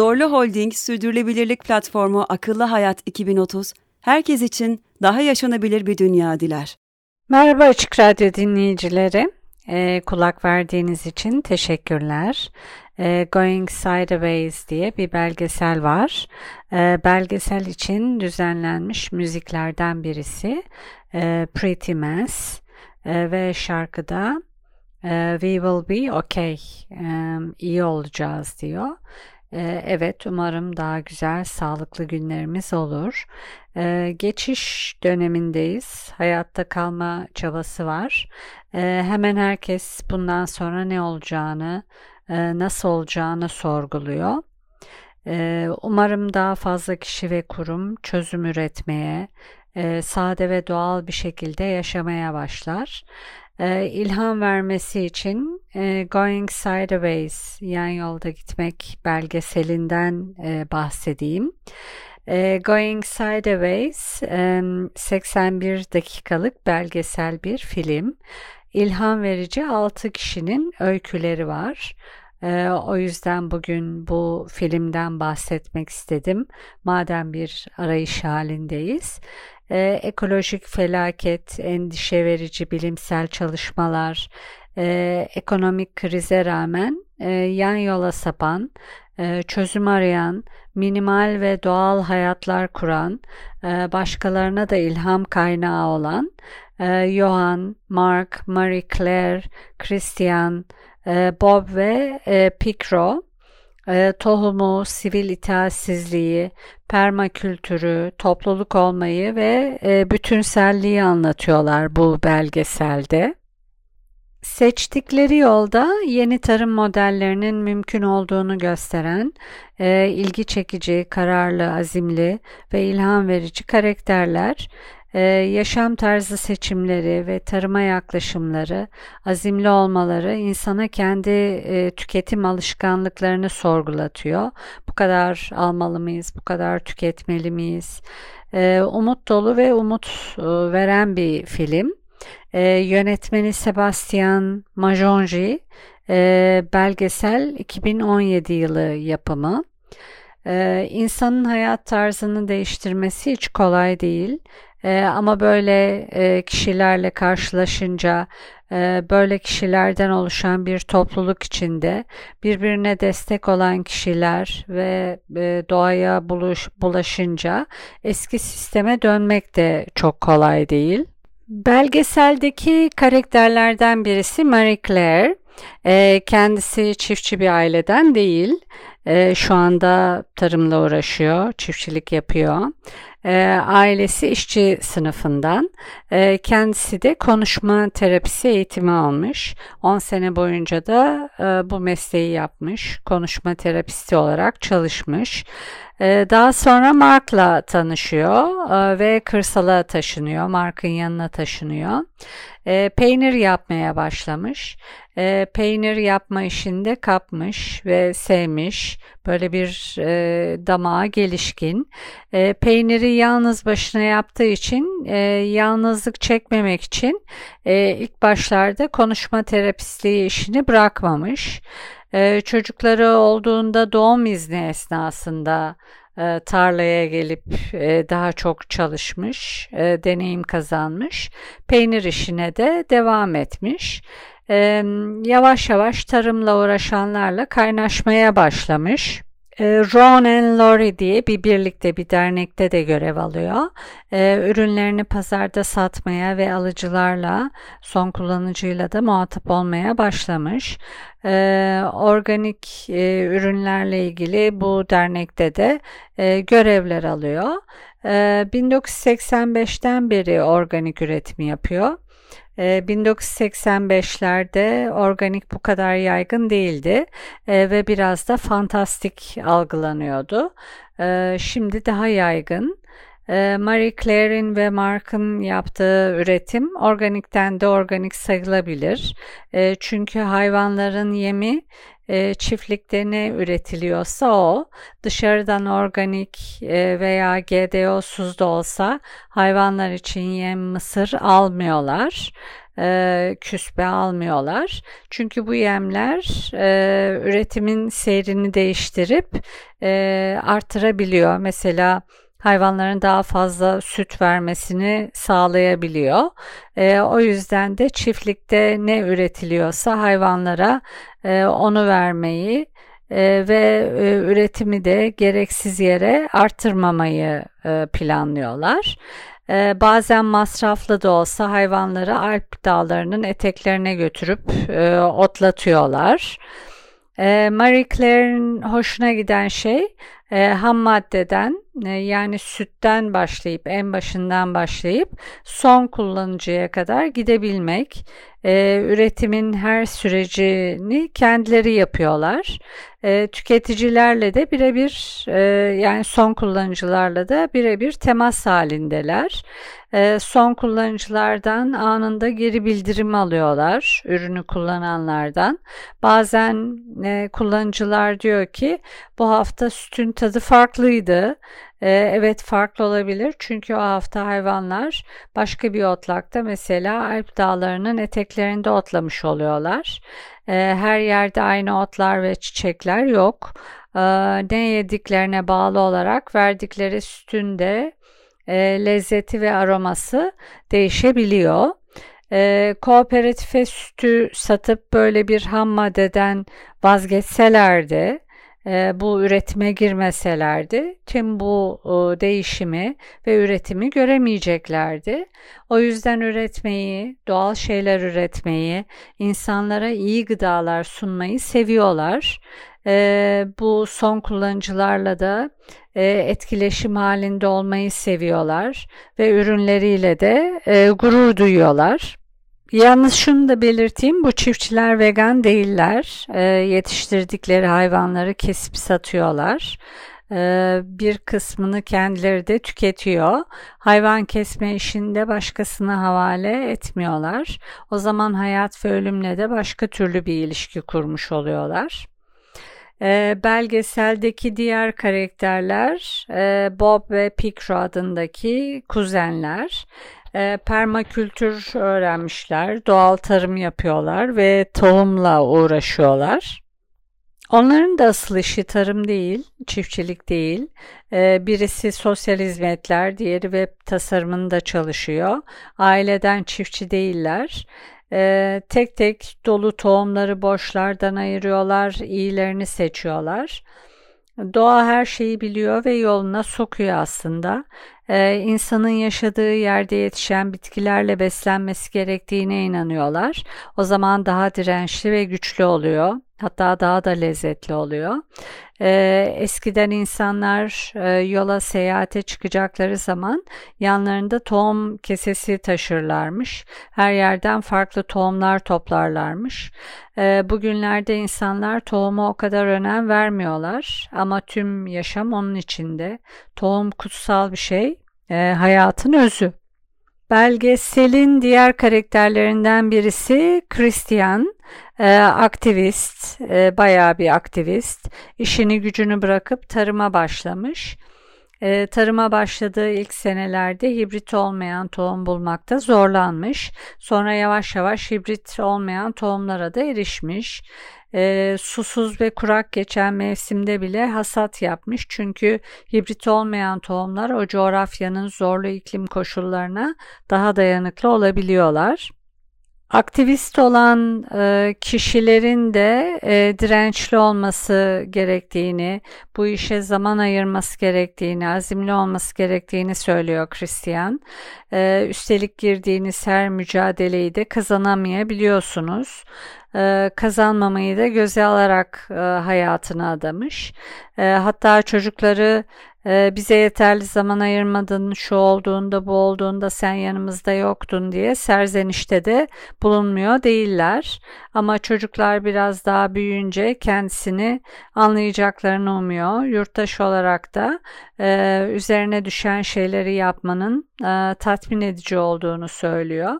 Zorlu Holding Sürdürülebilirlik Platformu Akıllı Hayat 2030, herkes için daha yaşanabilir bir dünya diler. Merhaba Açık Radyo dinleyicileri. E, kulak verdiğiniz için teşekkürler. E, Going Sideways diye bir belgesel var. E, belgesel için düzenlenmiş müziklerden birisi. E, Pretty Mess e, ve şarkıda e, We Will Be Okay, e, iyi olacağız diyor. Ee, evet, umarım daha güzel, sağlıklı günlerimiz olur. Ee, geçiş dönemindeyiz. Hayatta kalma çabası var. Ee, hemen herkes bundan sonra ne olacağını, e, nasıl olacağını sorguluyor. Umarım daha fazla kişi ve kurum çözüm üretmeye, e, sade ve doğal bir şekilde yaşamaya başlar e, ilham vermesi için e, Going Sideways, yan yolda gitmek belgeselinden e, bahsedeyim. E, Going Sideways e, 81 dakikalık belgesel bir film. İlham verici 6 kişinin öyküleri var. Ee, o yüzden bugün bu filmden bahsetmek istedim. Madem bir arayış halindeyiz e, ekolojik felaket, endişe verici bilimsel çalışmalar, e, ekonomik krize rağmen e, yan yola sapan, e, çözüm arayan, minimal ve doğal hayatlar kuran, e, başkalarına da ilham kaynağı olan e, Johan, Mark, Marie Claire, Christian, e, Bob ve e, Picro e, tohumu, sivil itaatsizliği, permakültürü, topluluk olmayı ve e, bütünselliği anlatıyorlar bu belgeselde. Seçtikleri yolda yeni tarım modellerinin mümkün olduğunu gösteren e, ilgi çekici, kararlı, azimli ve ilham verici karakterler ee, yaşam tarzı seçimleri ve tarıma yaklaşımları, azimli olmaları insana kendi e, tüketim alışkanlıklarını sorgulatıyor. Bu kadar almalı mıyız, bu kadar tüketmeli miyiz? Ee, umut dolu ve umut e, veren bir film. Ee, yönetmeni Sebastian Majonji, e, belgesel 2017 yılı yapımı. Ee, insanın hayat tarzını değiştirmesi hiç kolay değil. E, ama böyle e, kişilerle karşılaşınca e, böyle kişilerden oluşan bir topluluk içinde birbirine destek olan kişiler ve e, doğaya buluş, bulaşınca eski sisteme dönmek de çok kolay değil. Belgeseldeki karakterlerden birisi Marie Claire. E, kendisi çiftçi bir aileden değil. E, şu anda tarımla uğraşıyor, çiftçilik yapıyor. E, ailesi işçi sınıfından. E, kendisi de konuşma terapisi eğitimi almış. 10 sene boyunca da e, bu mesleği yapmış. Konuşma terapisti olarak çalışmış. E, daha sonra Mark'la tanışıyor e, ve kırsala taşınıyor. Mark'ın yanına taşınıyor. E, peynir yapmaya başlamış. E, peynir yapma işinde kapmış ve sevmiş. Böyle bir e, damağa gelişkin. Peyniri yalnız başına yaptığı için e, yalnızlık çekmemek için ilk başlarda konuşma terapistliği işini bırakmamış. Çocukları olduğunda doğum izni esnasında tarlaya gelip daha çok çalışmış, deneyim kazanmış. Peynir işine de devam etmiş. Yavaş yavaş tarımla uğraşanlarla kaynaşmaya başlamış. Ron and Lori diye bir birlikte bir dernekte de görev alıyor. Ürünlerini pazarda satmaya ve alıcılarla son kullanıcıyla da muhatap olmaya başlamış. Organik ürünlerle ilgili bu dernekte de görevler alıyor. 1985'ten beri organik üretimi yapıyor. 1985'lerde organik bu kadar yaygın değildi ve biraz da fantastik algılanıyordu. Şimdi daha yaygın. Marie Claire'in ve Mark'ın yaptığı üretim organikten de organik sayılabilir. Çünkü hayvanların yemi e, çiftlikte ne üretiliyorsa o dışarıdan organik e, veya GDO'suz da olsa hayvanlar için yem mısır almıyorlar. E, küspe almıyorlar. Çünkü bu yemler e, üretimin seyrini değiştirip e, artırabiliyor. Mesela hayvanların daha fazla süt vermesini sağlayabiliyor. E, o yüzden de çiftlikte ne üretiliyorsa hayvanlara e, onu vermeyi e, ve e, üretimi de gereksiz yere artırmamayı e, planlıyorlar. E, bazen masraflı da olsa hayvanları Alp dağlarının eteklerine götürüp e, otlatıyorlar. E, Marie Claire'in hoşuna giden şey e, ham maddeden yani sütten başlayıp en başından başlayıp son kullanıcıya kadar gidebilmek. E, üretimin her sürecini kendileri yapıyorlar. E, tüketicilerle de birebir e, yani son kullanıcılarla da birebir temas halindeler. E, son kullanıcılardan anında geri bildirim alıyorlar ürünü kullananlardan. Bazen e, kullanıcılar diyor ki bu hafta sütün tadı farklıydı. Ee, evet farklı olabilir çünkü o hafta hayvanlar başka bir otlakta mesela Alp dağlarının eteklerinde otlamış oluyorlar. Ee, her yerde aynı otlar ve çiçekler yok. Ee, ne yediklerine bağlı olarak verdikleri sütün de e, lezzeti ve aroması değişebiliyor. E, kooperatife sütü satıp böyle bir ham maddeden vazgeçselerdi bu üretime girmeselerdi tüm bu e, değişimi ve üretimi göremeyeceklerdi. O yüzden üretmeyi, doğal şeyler üretmeyi, insanlara iyi gıdalar sunmayı seviyorlar. E, bu son kullanıcılarla da etkileşim halinde olmayı seviyorlar ve ürünleriyle de gurur duyuyorlar. Yalnız şunu da belirteyim, bu çiftçiler vegan değiller. E, yetiştirdikleri hayvanları kesip satıyorlar. E, bir kısmını kendileri de tüketiyor. Hayvan kesme işinde başkasına havale etmiyorlar. O zaman hayat ve ölümle de başka türlü bir ilişki kurmuş oluyorlar. E, belgeseldeki diğer karakterler e, Bob ve Pickro adındaki kuzenler e, permakültür öğrenmişler, doğal tarım yapıyorlar ve tohumla uğraşıyorlar. Onların da asıl işi tarım değil, çiftçilik değil. Ee, birisi sosyal hizmetler, diğeri web tasarımında çalışıyor. Aileden çiftçi değiller. Ee, tek tek dolu tohumları boşlardan ayırıyorlar, iyilerini seçiyorlar. Doğa her şeyi biliyor ve yoluna sokuyor aslında. Ee, insanın yaşadığı yerde yetişen bitkilerle beslenmesi gerektiğine inanıyorlar. O zaman daha dirençli ve güçlü oluyor. Hatta daha da lezzetli oluyor. Ee, eskiden insanlar e, yola seyahate çıkacakları zaman yanlarında tohum kesesi taşırlarmış. Her yerden farklı tohumlar toplarlarmış. Ee, bugünlerde insanlar tohuma o kadar önem vermiyorlar ama tüm yaşam onun içinde. Tohum kutsal bir şey, e, hayatın özü. Belgeselin diğer karakterlerinden birisi Christian, e, aktivist, e, bayağı bir aktivist. İşini gücünü bırakıp tarıma başlamış. E, tarıma başladığı ilk senelerde hibrit olmayan tohum bulmakta zorlanmış. Sonra yavaş yavaş hibrit olmayan tohumlara da erişmiş e, susuz ve kurak geçen mevsimde bile hasat yapmış. Çünkü hibrit olmayan tohumlar o coğrafyanın zorlu iklim koşullarına daha dayanıklı olabiliyorlar. Aktivist olan e, kişilerin de e, dirençli olması gerektiğini, bu işe zaman ayırması gerektiğini, azimli olması gerektiğini söylüyor Christian. E, üstelik girdiğiniz her mücadeleyi de kazanamayabiliyorsunuz. Kazanmamayı da göze alarak hayatını adamış. E, hatta çocukları e, bize yeterli zaman ayırmadın, şu olduğunda bu olduğunda sen yanımızda yoktun diye serzenişte de bulunmuyor değiller. Ama çocuklar biraz daha büyüyünce kendisini anlayacaklarını umuyor. Yurttaş olarak da e, üzerine düşen şeyleri yapmanın e, tatmin edici olduğunu söylüyor.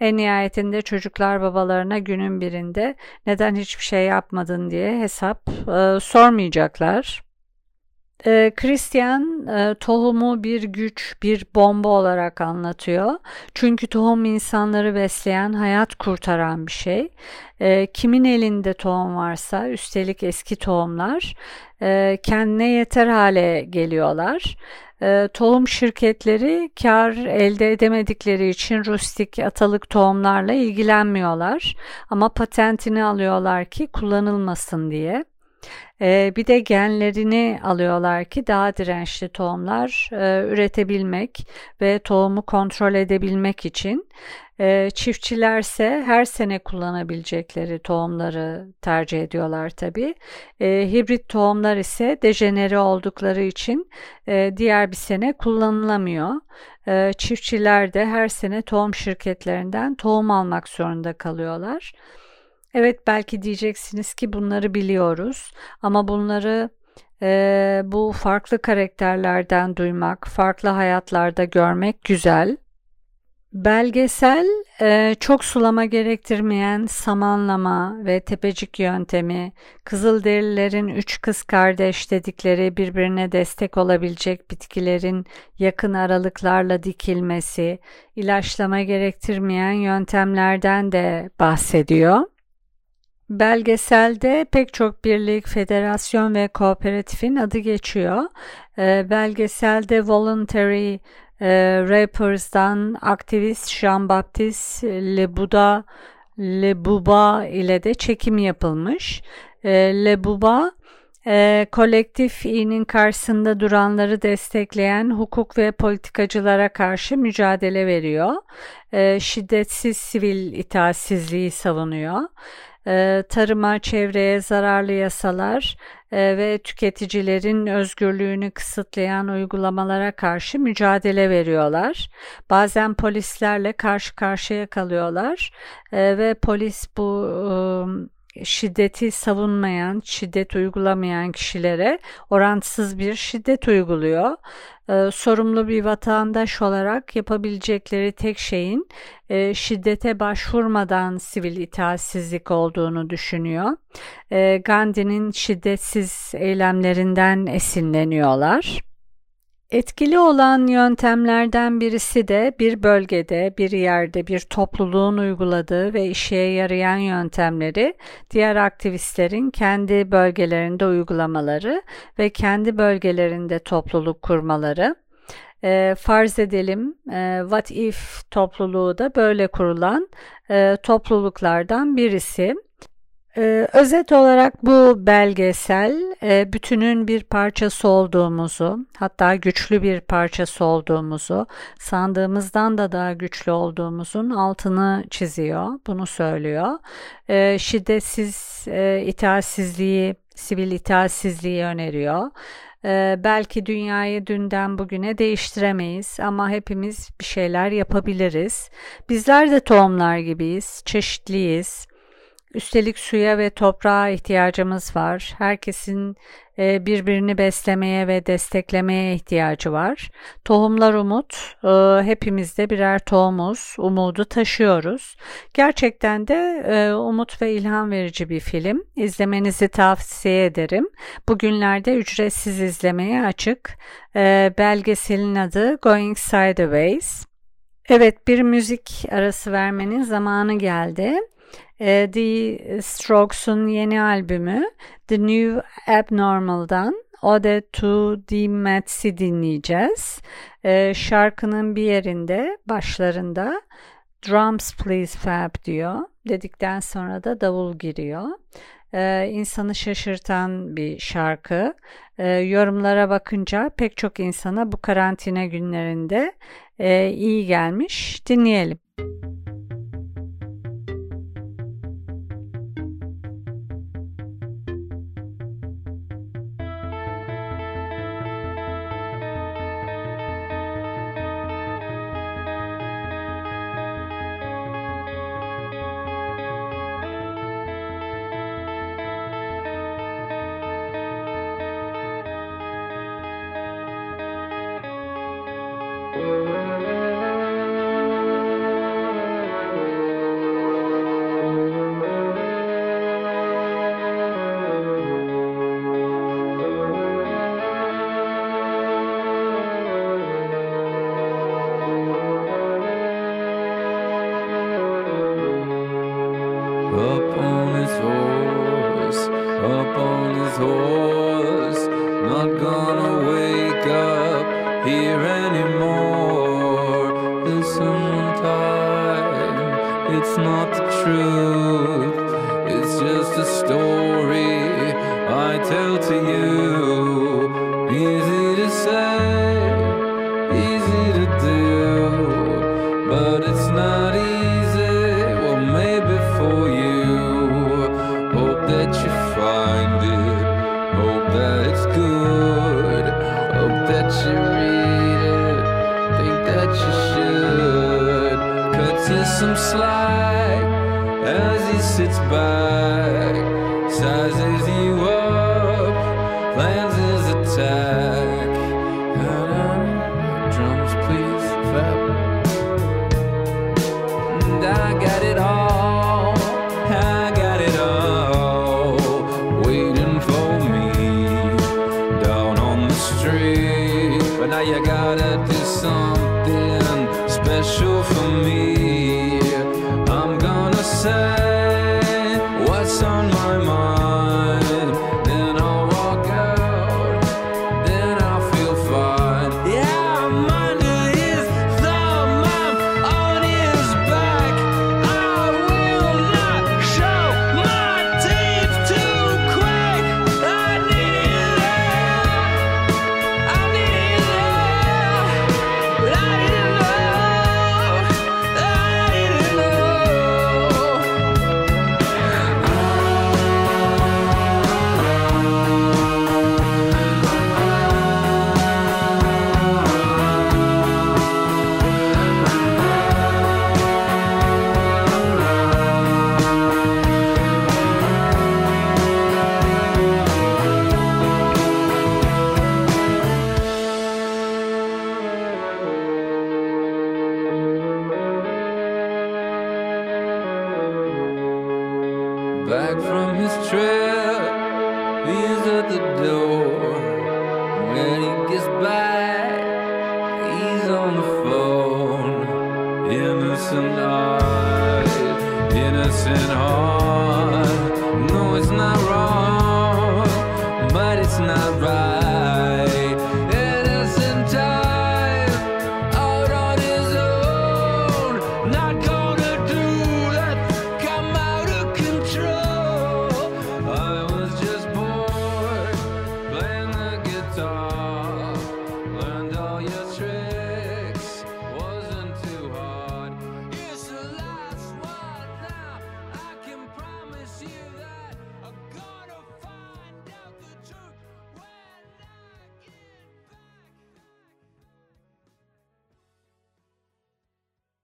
En nihayetinde çocuklar babalarına günün birinde neden hiçbir şey yapmadın diye hesap e, sormayacaklar. E, Christian tohumu bir güç, bir bomba olarak anlatıyor. Çünkü tohum insanları besleyen, hayat kurtaran bir şey. E, kimin elinde tohum varsa, üstelik eski tohumlar, e, kendine yeter hale geliyorlar. E, tohum şirketleri kar elde edemedikleri için rustik atalık tohumlarla ilgilenmiyorlar. Ama patentini alıyorlar ki kullanılmasın diye. Ee, bir de genlerini alıyorlar ki daha dirençli tohumlar e, üretebilmek ve tohumu kontrol edebilmek için. E, çiftçilerse her sene kullanabilecekleri tohumları tercih ediyorlar tabi. E, hibrit tohumlar ise dejenere oldukları için e, diğer bir sene kullanılamıyor. E, çiftçiler de her sene tohum şirketlerinden tohum almak zorunda kalıyorlar. Evet belki diyeceksiniz ki bunları biliyoruz ama bunları e, bu farklı karakterlerden duymak, farklı hayatlarda görmek güzel. Belgesel e, çok sulama gerektirmeyen samanlama ve tepecik yöntemi, Kızılderililerin üç kız kardeş dedikleri birbirine destek olabilecek bitkilerin yakın aralıklarla dikilmesi, ilaçlama gerektirmeyen yöntemlerden de bahsediyor. Belgeselde pek çok birlik, federasyon ve kooperatifin adı geçiyor. E, belgeselde Voluntary e, Rappers'dan aktivist Jean-Baptiste Lebuda Lebuba ile de çekim yapılmış. E, Lebuba e, kolektif iyinin karşısında duranları destekleyen hukuk ve politikacılara karşı mücadele veriyor. E, şiddetsiz sivil itaatsizliği savunuyor. E, tarıma, çevreye zararlı yasalar e, ve tüketicilerin özgürlüğünü kısıtlayan uygulamalara karşı mücadele veriyorlar. Bazen polislerle karşı karşıya kalıyorlar e, ve polis bu şiddeti savunmayan, şiddet uygulamayan kişilere orantısız bir şiddet uyguluyor. Ee, sorumlu bir vatandaş olarak yapabilecekleri tek şeyin e, şiddete başvurmadan sivil itaatsizlik olduğunu düşünüyor. E, Gandhi'nin şiddetsiz eylemlerinden esinleniyorlar. Etkili olan yöntemlerden birisi de bir bölgede, bir yerde bir topluluğun uyguladığı ve işe yarayan yöntemleri diğer aktivistlerin kendi bölgelerinde uygulamaları ve kendi bölgelerinde topluluk kurmaları. E, farz edelim e, What If topluluğu da böyle kurulan e, topluluklardan birisi. Ee, özet olarak bu belgesel e, bütünün bir parçası olduğumuzu, hatta güçlü bir parçası olduğumuzu, sandığımızdan da daha güçlü olduğumuzun altını çiziyor, bunu söylüyor. E, şiddetsiz e, itaatsizliği, sivil itaatsizliği öneriyor. Ee, belki dünyayı dünden bugüne değiştiremeyiz ama hepimiz bir şeyler yapabiliriz. Bizler de tohumlar gibiyiz, çeşitliyiz. Üstelik suya ve toprağa ihtiyacımız var. Herkesin e, birbirini beslemeye ve desteklemeye ihtiyacı var. Tohumlar umut. E, hepimizde birer tohumuz. Umudu taşıyoruz. Gerçekten de e, umut ve ilham verici bir film. İzlemenizi tavsiye ederim. Bugünlerde ücretsiz izlemeye açık. Belgeselin adı Going Sideways. Evet bir müzik arası vermenin zamanı geldi. E, The Strokes'un yeni albümü The New Abnormal'dan Ode to the Mats'i dinleyeceğiz. E, şarkının bir yerinde başlarında Drums Please Fab diyor. Dedikten sonra da davul giriyor. Ee, insanı şaşırtan bir şarkı. Ee, yorumlara bakınca pek çok insana bu karantina günlerinde e, iyi gelmiş. Dinleyelim. Müzik a story something special for me. I'm gonna say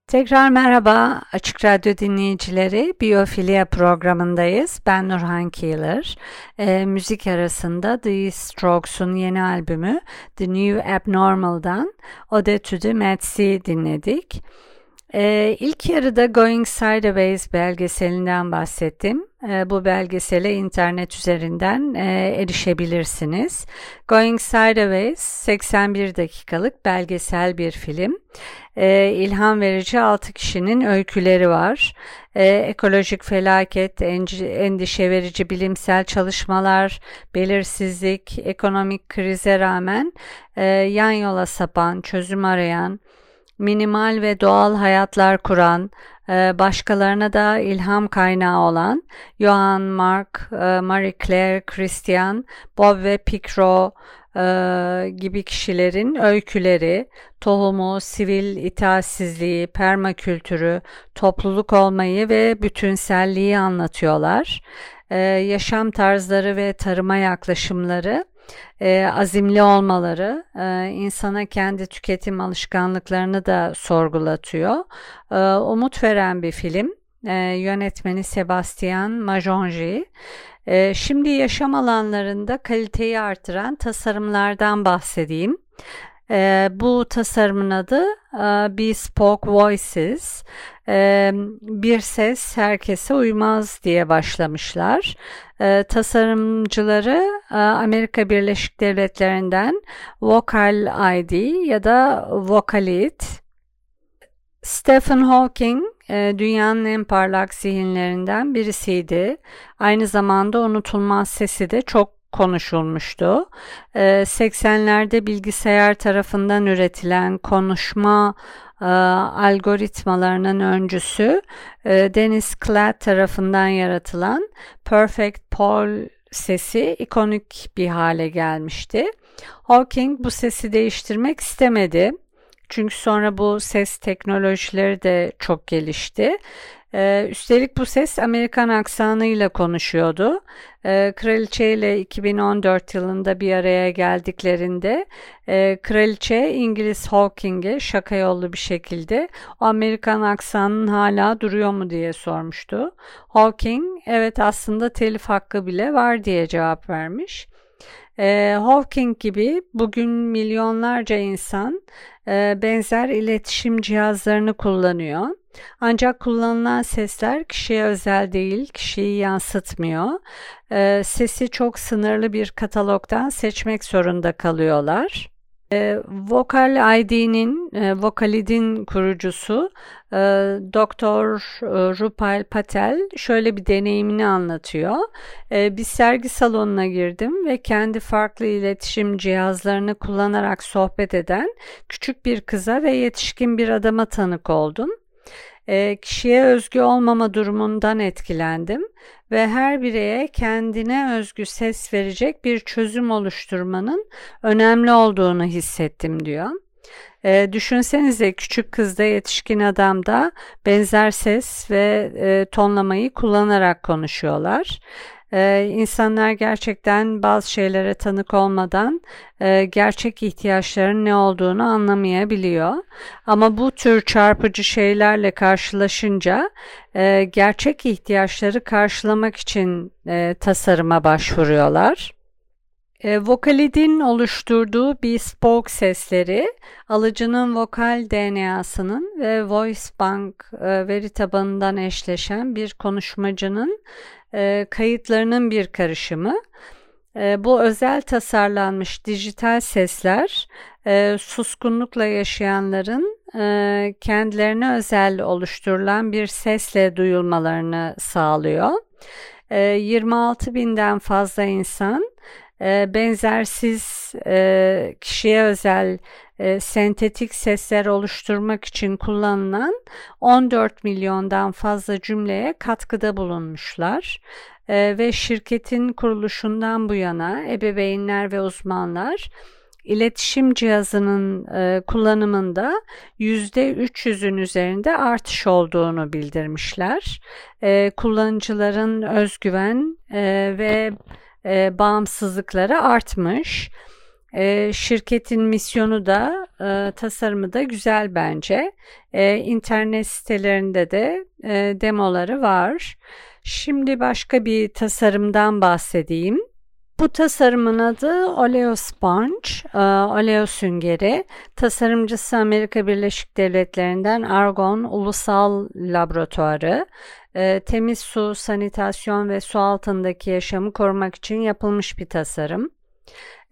Tekrar merhaba Açık Radyo dinleyicileri. Biyofilya programındayız. Ben Nurhan Keeler. Ee, müzik arasında The Strokes'un yeni albümü The New Abnormal'dan Ode to the Mad dinledik. Ee, ilk yarıda Going Sideways belgeselinden bahsettim. Ee, bu belgesele internet üzerinden e, erişebilirsiniz. Going Sideways 81 dakikalık belgesel bir film. Ee, ilham verici 6 kişinin öyküleri var. Ee, ekolojik felaket, endişe verici bilimsel çalışmalar, belirsizlik, ekonomik krize rağmen e, yan yola sapan, çözüm arayan, minimal ve doğal hayatlar kuran, e, başkalarına da ilham kaynağı olan Johann Mark, e, Marie Claire, Christian, Bob ve Picro e, gibi kişilerin öyküleri, tohumu, sivil itaatsizliği, permakültürü, topluluk olmayı ve bütünselliği anlatıyorlar. E, yaşam tarzları ve tarıma yaklaşımları e, azimli olmaları e, insana kendi tüketim alışkanlıklarını da sorgulatıyor. E, umut veren bir film. E, yönetmeni Sebastian Majonji. E, şimdi yaşam alanlarında kaliteyi artıran tasarımlardan bahsedeyim. E, bu tasarımın adı e, Bespoke Voices. E, bir ses herkese uymaz diye başlamışlar. E, tasarımcıları e, Amerika Birleşik Devletleri'nden Vocal ID ya da Vocalit. Stephen Hawking dünyanın en parlak zihinlerinden birisiydi. Aynı zamanda unutulmaz sesi de çok konuşulmuştu. 80'lerde bilgisayar tarafından üretilen konuşma algoritmalarının öncüsü Dennis Klatt tarafından yaratılan Perfect Paul sesi ikonik bir hale gelmişti. Hawking bu sesi değiştirmek istemedi. Çünkü sonra bu ses teknolojileri de çok gelişti. Ee, üstelik bu ses Amerikan aksanıyla konuşuyordu. Ee, kraliçe ile 2014 yılında bir araya geldiklerinde e, kraliçe İngiliz Hawking'e şaka yollu bir şekilde o Amerikan aksanının hala duruyor mu diye sormuştu. Hawking evet aslında telif hakkı bile var diye cevap vermiş. E, Hawking gibi bugün milyonlarca insan e, benzer iletişim cihazlarını kullanıyor. Ancak kullanılan sesler kişiye özel değil, kişiyi yansıtmıyor. E, sesi çok sınırlı bir katalogdan seçmek zorunda kalıyorlar. E, Vocal ID'nin, e, Vocalid'in kurucusu e, Doktor e, Rupal Patel şöyle bir deneyimini anlatıyor. E, bir sergi salonuna girdim ve kendi farklı iletişim cihazlarını kullanarak sohbet eden küçük bir kıza ve yetişkin bir adama tanık oldum e, kişiye özgü olmama durumundan etkilendim ve her bireye kendine özgü ses verecek bir çözüm oluşturmanın önemli olduğunu hissettim diyor. E, düşünsenize küçük kızda yetişkin adamda benzer ses ve e, tonlamayı kullanarak konuşuyorlar. Ee, insanlar gerçekten bazı şeylere tanık olmadan e, gerçek ihtiyaçların ne olduğunu anlamayabiliyor. Ama bu tür çarpıcı şeylerle karşılaşınca e, gerçek ihtiyaçları karşılamak için e, tasarıma başvuruyorlar. E, Vocalid'in oluşturduğu bespoke sesleri alıcının vokal DNA'sının ve VoiceBank e, veri tabanından eşleşen bir konuşmacının e, kayıtlarının bir karışımı. E, bu özel tasarlanmış dijital sesler e, suskunlukla yaşayanların e, kendilerine özel oluşturulan bir sesle duyulmalarını sağlıyor. E, 26 binden fazla insan e, benzersiz e, kişiye özel e, sentetik sesler oluşturmak için kullanılan 14 milyondan fazla cümleye katkıda bulunmuşlar. E, ve şirketin kuruluşundan bu yana ebeveynler ve uzmanlar iletişim cihazının e, kullanımında %300'ün üzerinde artış olduğunu bildirmişler. E, kullanıcıların özgüven e, ve e, bağımsızlıkları artmış. E, şirketin misyonu da e, tasarımı da güzel bence. E, internet sitelerinde de e, demoları var. Şimdi başka bir tasarımdan bahsedeyim. Bu tasarımın adı Oleo Sponge, e, Oleo süngeri. Tasarımcısı Amerika Birleşik Devletleri'nden Argonne Ulusal Laboratuvarı. E, temiz su, sanitasyon ve su altındaki yaşamı korumak için yapılmış bir tasarım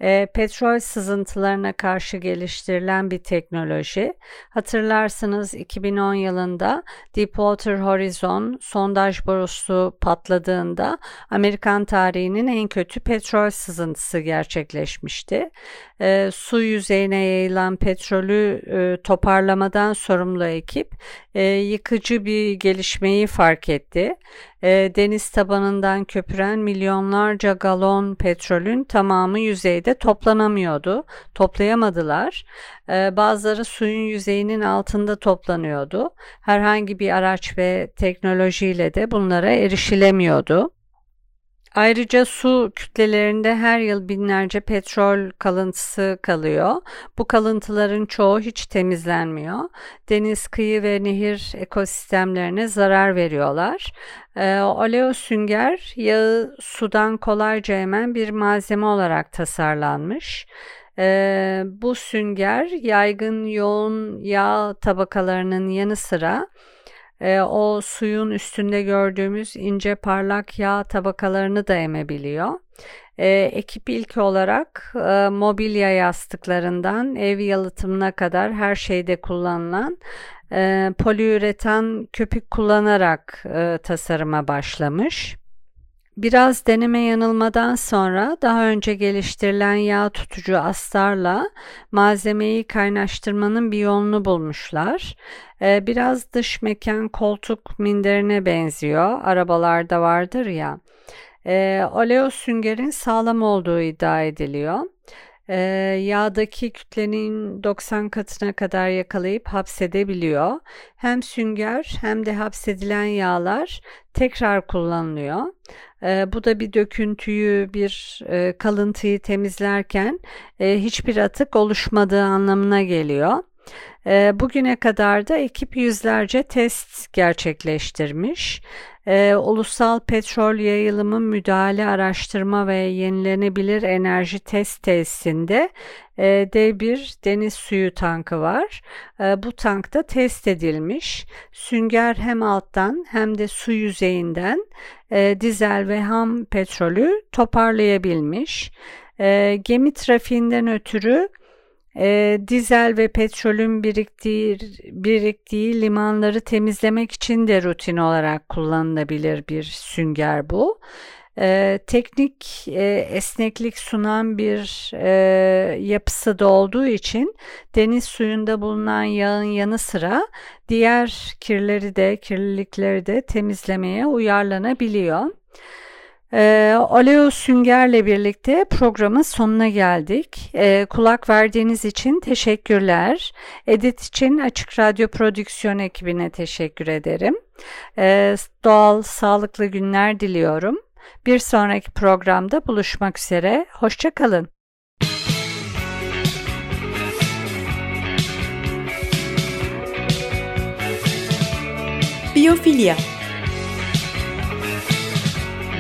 e, petrol sızıntılarına karşı geliştirilen bir teknoloji. Hatırlarsınız 2010 yılında Deepwater Horizon sondaj borusu patladığında Amerikan tarihinin en kötü petrol sızıntısı gerçekleşmişti. E, su yüzeyine yayılan petrolü e, toparlamadan sorumlu ekip e, yıkıcı bir gelişmeyi fark etti e, deniz tabanından köpüren milyonlarca galon petrolün tamamı yüzeyde toplanamıyordu. Toplayamadılar. E, bazıları suyun yüzeyinin altında toplanıyordu. Herhangi bir araç ve teknolojiyle de bunlara erişilemiyordu. Ayrıca su kütlelerinde her yıl binlerce petrol kalıntısı kalıyor. Bu kalıntıların çoğu hiç temizlenmiyor. Deniz, kıyı ve nehir ekosistemlerine zarar veriyorlar. E, oleo sünger yağı sudan kolayca emen bir malzeme olarak tasarlanmış. E, bu sünger yaygın yoğun yağ tabakalarının yanı sıra e, o suyun üstünde gördüğümüz ince parlak yağ tabakalarını da emebiliyor. E, ekip ilk olarak e, mobilya yastıklarından ev yalıtımına kadar her şeyde kullanılan e, poliüretan köpük kullanarak e, tasarıma başlamış. Biraz deneme yanılmadan sonra daha önce geliştirilen yağ tutucu astarla malzemeyi kaynaştırmanın bir yolunu bulmuşlar. Ee, biraz dış mekan koltuk minderine benziyor. Arabalarda vardır ya. Ee, oleo süngerin sağlam olduğu iddia ediliyor e, yağdaki kütlenin 90 katına kadar yakalayıp hapsedebiliyor. Hem sünger hem de hapsedilen yağlar tekrar kullanılıyor. E, bu da bir döküntüyü, bir e, kalıntıyı temizlerken e, hiçbir atık oluşmadığı anlamına geliyor. E, bugüne kadar da ekip yüzlerce test gerçekleştirmiş e, Ulusal Petrol Yayılımı Müdahale Araştırma ve Yenilenebilir Enerji Test Tesisinde e, dev bir deniz suyu tankı var. E, bu tankta test edilmiş. Sünger hem alttan hem de su yüzeyinden e, dizel ve ham petrolü toparlayabilmiş. E, gemi trafiğinden ötürü e, dizel ve petrolün biriktiği, biriktiği limanları temizlemek için de rutin olarak kullanılabilir bir sünger bu. E, teknik e, esneklik sunan bir e, yapısı da olduğu için deniz suyunda bulunan yağın yanı sıra diğer kirleri de kirlilikleri de temizlemeye uyarlanabiliyor. Ee, Oleo Sünger'le birlikte programın sonuna geldik. Ee, kulak verdiğiniz için teşekkürler. Edit için Açık Radyo Prodüksiyon ekibine teşekkür ederim. Ee, doğal, sağlıklı günler diliyorum. Bir sonraki programda buluşmak üzere. Hoşçakalın. Biyofilya